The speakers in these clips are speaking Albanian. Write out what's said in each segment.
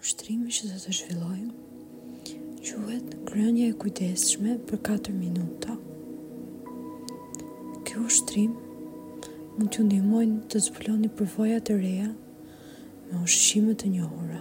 Ushtrimi që do të zhvillojmë quhet ngrënia e kujdesshme për 4 minuta. Ky ushtrim mund t'ju ndihmojë të zbuloni përvoja të reja me ushqime të njohura.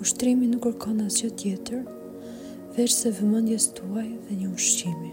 Ushtrimi nuk kërkon asgjë tjetër veçse vëmendjes tuaj dhe një ushqimi.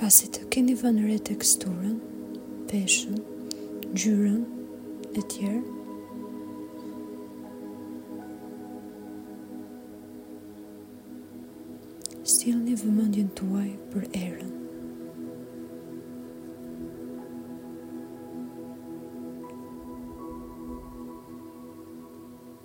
Pasi të keni vënë re teksturën, peshën, ngjyrën etj. Sjellni vëmendjen tuaj për erën.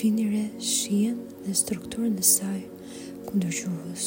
Vini re shijen dhe strukturën e saj kundër gjuhës.